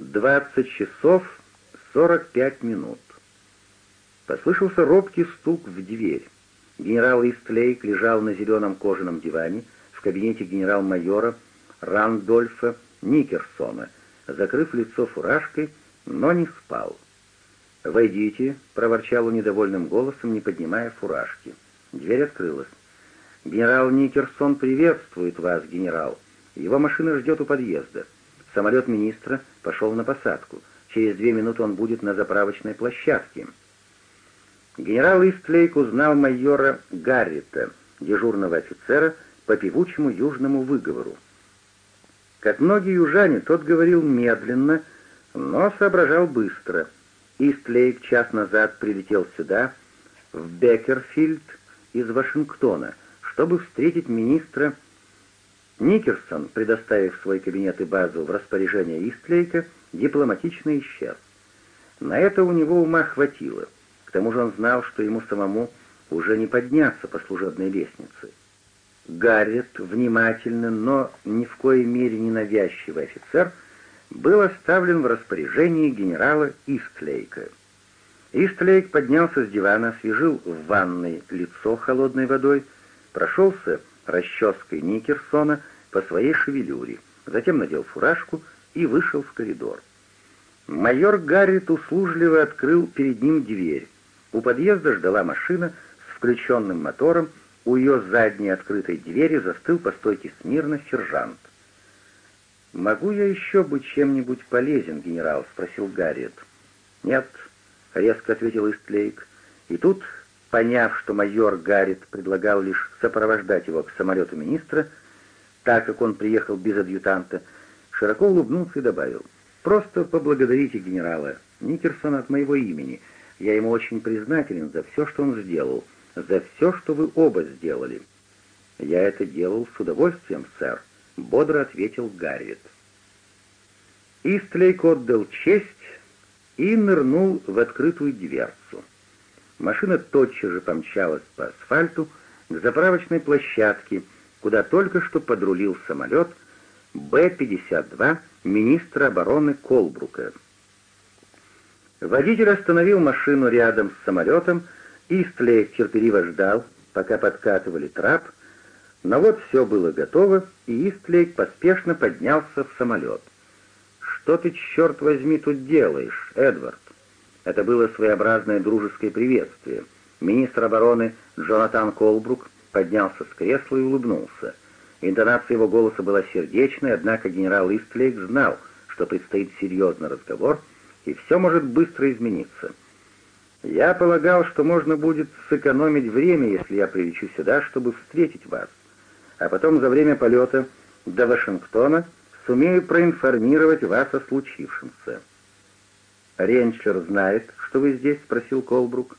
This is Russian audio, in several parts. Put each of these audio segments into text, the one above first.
20 часов 45 минут. Послышался робкий стук в дверь. Генерал Истлейк лежал на зеленом кожаном диване в кабинете генерал-майора Рандольфа Никерсона, закрыв лицо фуражкой, но не спал. «Войдите», — проворчал он недовольным голосом, не поднимая фуражки. Дверь открылась. «Генерал Никерсон приветствует вас, генерал. Его машина ждет у подъезда». Самолет министра пошел на посадку. Через две минуты он будет на заправочной площадке. Генерал Истлейк узнал майора Гаррита, дежурного офицера, по певучему южному выговору. Как многие южане, тот говорил медленно, но соображал быстро. Истлейк час назад прилетел сюда, в Беккерфильд из Вашингтона, чтобы встретить министра Гаррита Никерсон, предоставив свой кабинет и базу в распоряжение Истлейка, дипломатично исчез. На это у него ума хватило. К тому же он знал, что ему самому уже не подняться по служебной лестнице. Гаррет, внимательный, но ни в коей мере ненавязчивый офицер, был оставлен в распоряжении генерала Истлейка. Истлейк поднялся с дивана, освежил в ванной лицо холодной водой, прошелся расческой Никерсона по своей шевелюре, затем надел фуражку и вышел в коридор. Майор Гаррит услужливо открыл перед ним дверь. У подъезда ждала машина с включенным мотором, у ее задней открытой двери застыл по стойке смирно сержант. «Могу я еще быть чем-нибудь полезен, генерал?» — спросил Гарриет. «Нет», — резко ответил Истлейк. И тут Поняв, что майор Гаррит предлагал лишь сопровождать его к самолету министра, так как он приехал без адъютанта, широко улыбнулся и добавил, «Просто поблагодарите генерала Никерсона от моего имени. Я ему очень признателен за все, что он сделал, за все, что вы оба сделали». «Я это делал с удовольствием, сэр», — бодро ответил Гаррит. Истлейк отдал честь и нырнул в открытую дверь. Машина тотчас же помчалась по асфальту к заправочной площадке, куда только что подрулил самолет Б-52 министра обороны Колбрука. Водитель остановил машину рядом с самолетом, и Истлей терпеливо ждал, пока подкатывали трап, но вот все было готово, и Истлей поспешно поднялся в самолет. «Что ты, черт возьми, тут делаешь, Эдвард?» Это было своеобразное дружеское приветствие. Министр обороны Джонатан Колбрук поднялся с кресла и улыбнулся. Интонация его голоса была сердечной, однако генерал Истлейк знал, что предстоит серьезный разговор, и все может быстро измениться. «Я полагал, что можно будет сэкономить время, если я прилечу сюда, чтобы встретить вас, а потом за время полета до Вашингтона сумею проинформировать вас о случившемся». «Ренчлер знает, что вы здесь?» — спросил Колбрук.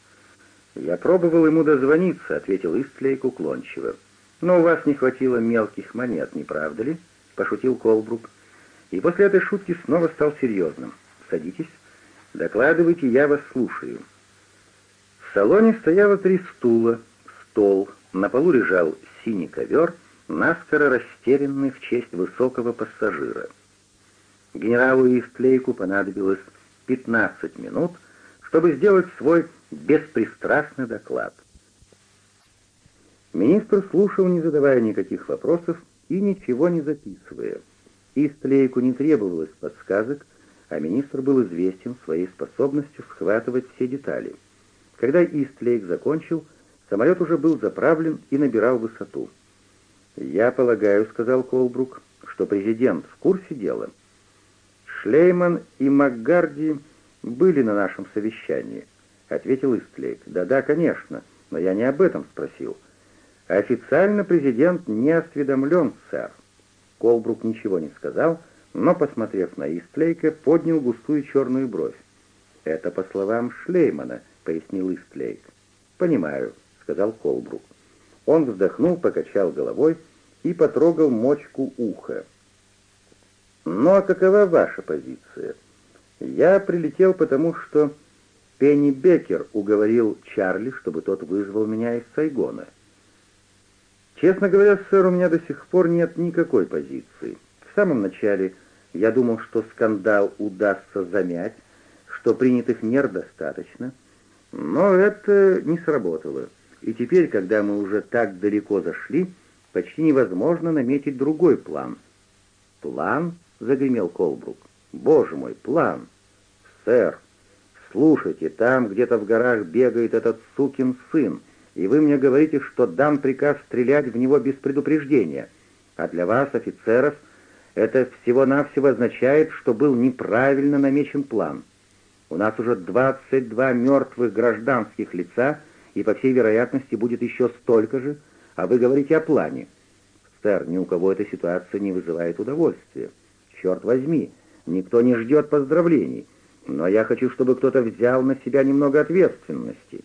«Я пробовал ему дозвониться», — ответил Истлейк уклончиво. «Но у вас не хватило мелких монет, не правда ли?» — пошутил Колбрук. И после этой шутки снова стал серьезным. «Садитесь. Докладывайте, я вас слушаю». В салоне стояло три стула, стол, на полу лежал синий ковер, наскоро растерянный в честь высокого пассажира. Генералу Истлейку понадобилось 15 минут, чтобы сделать свой беспристрастный доклад. Министр слушал, не задавая никаких вопросов и ничего не записывая. Истлейку не требовалось подсказок, а министр был известен своей способностью схватывать все детали. Когда Истлейк закончил, самолет уже был заправлен и набирал высоту. «Я полагаю», — сказал Колбрук, — «что президент в курсе дела». «Шлейман и Макгарди были на нашем совещании», — ответил Истлейк. «Да-да, конечно, но я не об этом спросил». «Официально президент не осведомлен, сэр». Колбрук ничего не сказал, но, посмотрев на Истлейка, поднял густую черную бровь. «Это по словам Шлеймана», — пояснил Истлейк. «Понимаю», — сказал Колбрук. Он вздохнул, покачал головой и потрогал мочку уха. Ну а какова ваша позиция? Я прилетел потому, что Пенни Беккер уговорил Чарли, чтобы тот вызвал меня из Сайгона. Честно говоря, сэр, у меня до сих пор нет никакой позиции. В самом начале я думал, что скандал удастся замять, что принятых мер достаточно, но это не сработало. И теперь, когда мы уже так далеко зашли, почти невозможно наметить другой план. План — загремел Колбрук. «Боже мой, план! Сэр, слушайте, там где-то в горах бегает этот сукин сын, и вы мне говорите, что дан приказ стрелять в него без предупреждения. А для вас, офицеров, это всего-навсего означает, что был неправильно намечен план. У нас уже 22 мертвых гражданских лица, и, по всей вероятности, будет еще столько же, а вы говорите о плане. Сэр, ни у кого эта ситуация не вызывает удовольствия черт возьми, никто не ждет поздравлений, но я хочу, чтобы кто-то взял на себя немного ответственности.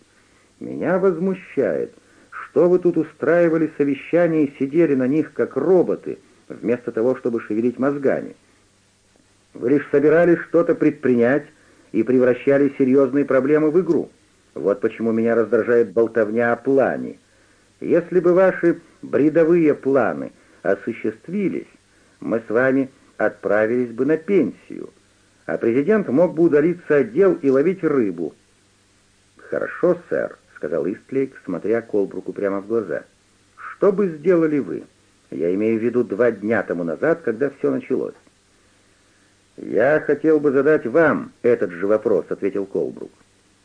Меня возмущает, что вы тут устраивали совещания и сидели на них как роботы, вместо того, чтобы шевелить мозгами. Вы лишь собирались что-то предпринять и превращали серьезные проблемы в игру. Вот почему меня раздражает болтовня о плане. Если бы ваши бредовые планы осуществились, мы с вами отправились бы на пенсию, а президент мог бы удалиться от дел и ловить рыбу. «Хорошо, сэр», — сказал Истлейк, смотря Колбруку прямо в глаза. «Что бы сделали вы? Я имею в виду два дня тому назад, когда все началось». «Я хотел бы задать вам этот же вопрос», — ответил Колбрук.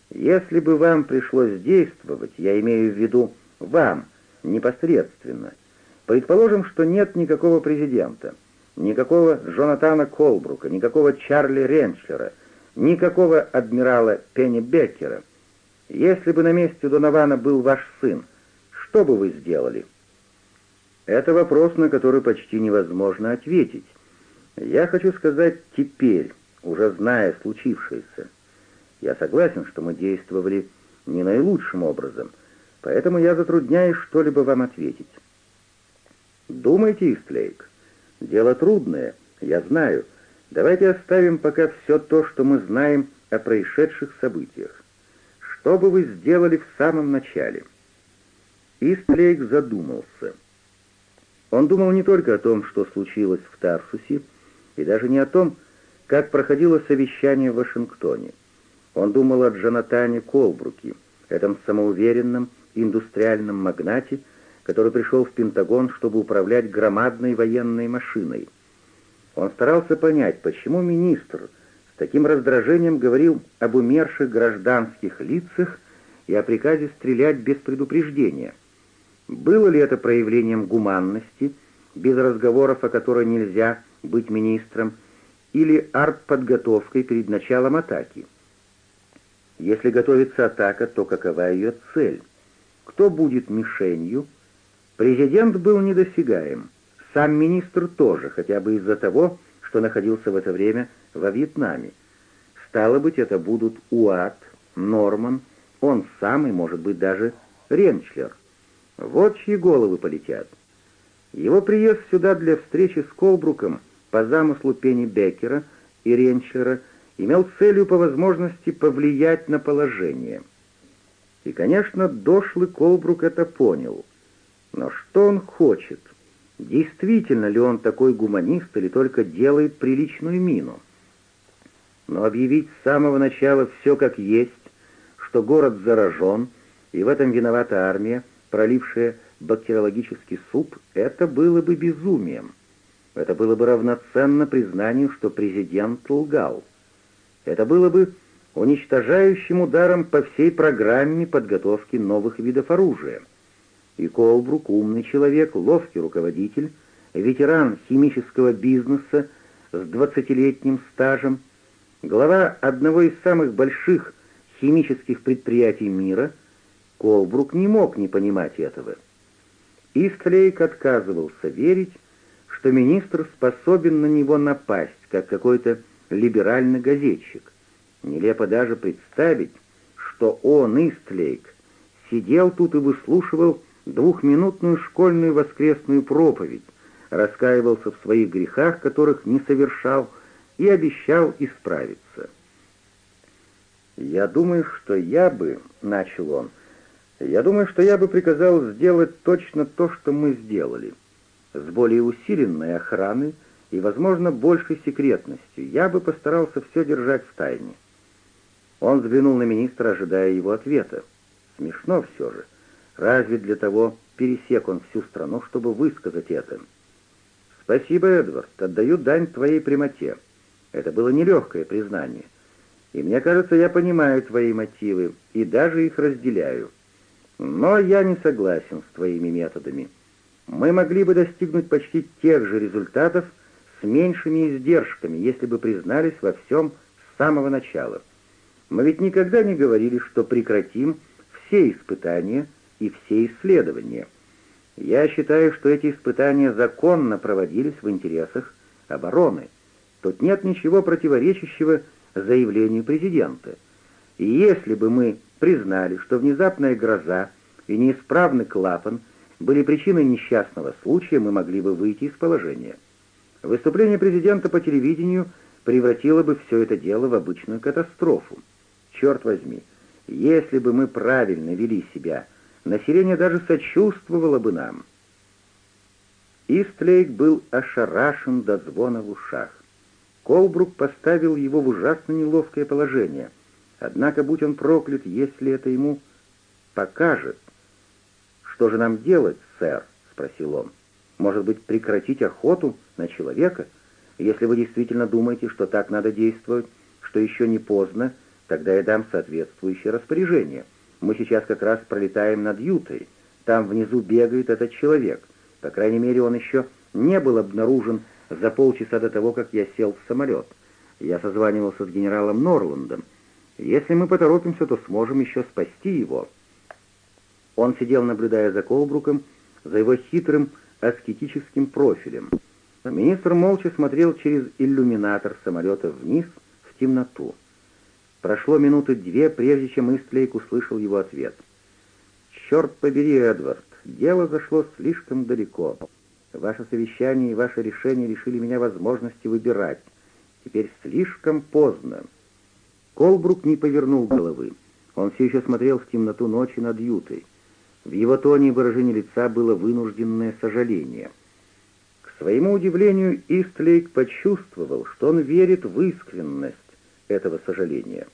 «Если бы вам пришлось действовать, я имею в виду вам, непосредственно, предположим, что нет никакого президента» никакого Джонатана Колбрука, никакого Чарли Ренчлера, никакого адмирала Пенни Беккера. Если бы на месте Донована был ваш сын, что бы вы сделали? Это вопрос, на который почти невозможно ответить. Я хочу сказать теперь, уже зная случившееся. Я согласен, что мы действовали не наилучшим образом, поэтому я затрудняюсь что-либо вам ответить. Думайте, Истлейк. Дело трудное, я знаю. Давайте оставим пока все то, что мы знаем о происшедших событиях. Что бы вы сделали в самом начале?» Истлейк задумался. Он думал не только о том, что случилось в Тарсусе, и даже не о том, как проходило совещание в Вашингтоне. Он думал о Джонатане Колбруке, этом самоуверенном индустриальном магнате, который пришел в Пентагон, чтобы управлять громадной военной машиной. Он старался понять, почему министр с таким раздражением говорил об умерших гражданских лицах и о приказе стрелять без предупреждения. Было ли это проявлением гуманности, без разговоров о которой нельзя быть министром, или артподготовкой перед началом атаки? Если готовится атака, то какова ее цель? Кто будет мишенью? Президент был недосягаем, сам министр тоже, хотя бы из-за того, что находился в это время во Вьетнаме. Стало быть, это будут Уат, Норман, он самый, может быть, даже Ренчлер. Вот чьи головы полетят. Его приезд сюда для встречи с Колбруком по замыслу Пенни Беккера и Ренчлера имел целью по возможности повлиять на положение. И, конечно, дошлый Колбрук это понял — но что он хочет? Действительно ли он такой гуманист или только делает приличную мину? Но объявить с самого начала все как есть, что город заражен, и в этом виновата армия, пролившая бактериологический суп, это было бы безумием. Это было бы равноценно признанию, что президент лгал. Это было бы уничтожающим ударом по всей программе подготовки новых видов оружия. И Колбрук, умный человек, ловкий руководитель, ветеран химического бизнеса с 20-летним стажем, глава одного из самых больших химических предприятий мира, Колбрук не мог не понимать этого. Истлейк отказывался верить, что министр способен на него напасть, как какой-то либеральный газетчик. Нелепо даже представить, что он, Истлейк, сидел тут и выслушивал двухминутную школьную воскресную проповедь, раскаивался в своих грехах, которых не совершал, и обещал исправиться. «Я думаю, что я бы...» — начал он. «Я думаю, что я бы приказал сделать точно то, что мы сделали. С более усиленной охраной и, возможно, большей секретностью. Я бы постарался все держать в тайне». Он взглянул на министра, ожидая его ответа. Смешно все же. Разве для того пересек он всю страну, чтобы высказать это? «Спасибо, Эдвард, отдаю дань твоей прямоте. Это было нелегкое признание. И мне кажется, я понимаю твои мотивы и даже их разделяю. Но я не согласен с твоими методами. Мы могли бы достигнуть почти тех же результатов с меньшими издержками, если бы признались во всем с самого начала. Мы ведь никогда не говорили, что прекратим все испытания, и все исследования. Я считаю, что эти испытания законно проводились в интересах обороны. Тут нет ничего противоречащего заявлению президента. И если бы мы признали, что внезапная гроза и неисправный клапан были причиной несчастного случая, мы могли бы выйти из положения. Выступление президента по телевидению превратило бы все это дело в обычную катастрофу. Черт возьми, если бы мы правильно вели себя – население даже сочувствовало бы нам. Истлейк был ошарашен до звона в ушах. Колбрук поставил его в ужасно неловкое положение. Однако, будь он проклят, если это ему покажет. «Что же нам делать, сэр?» — спросил он. «Может быть, прекратить охоту на человека? Если вы действительно думаете, что так надо действовать, что еще не поздно, тогда я дам соответствующее распоряжение». Мы сейчас как раз пролетаем над Ютой. Там внизу бегает этот человек. По крайней мере, он еще не был обнаружен за полчаса до того, как я сел в самолет. Я созванивался с генералом Норландом. Если мы поторопимся, то сможем еще спасти его». Он сидел, наблюдая за Колбруком, за его хитрым аскетическим профилем. Министр молча смотрел через иллюминатор самолета вниз в темноту. Прошло минуты две, прежде чем Истлейк услышал его ответ. «Черт побери, Эдвард, дело зашло слишком далеко. Ваше совещание и ваше решение лишили меня возможности выбирать. Теперь слишком поздно». Колбрук не повернул головы. Он все еще смотрел в темноту ночи над Ютой. В его тоне и выражении лица было вынужденное сожаление. К своему удивлению, Истлейк почувствовал, что он верит в искренность этого сожаления.